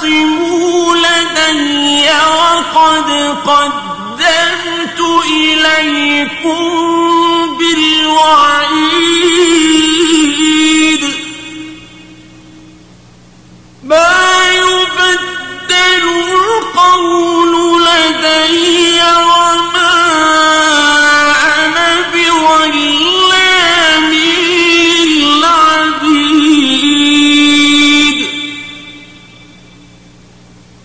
تختصموا لدي وقد قدمت إليكم بالوعيد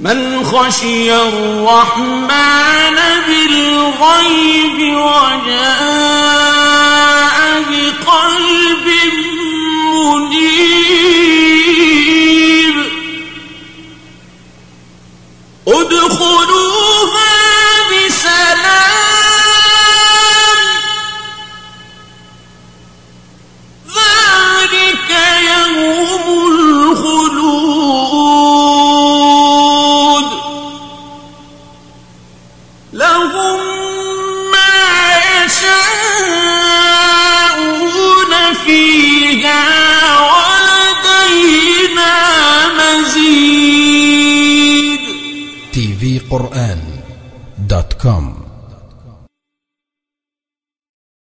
من خشي الرحمن بالغيب وجاء بقلب Come.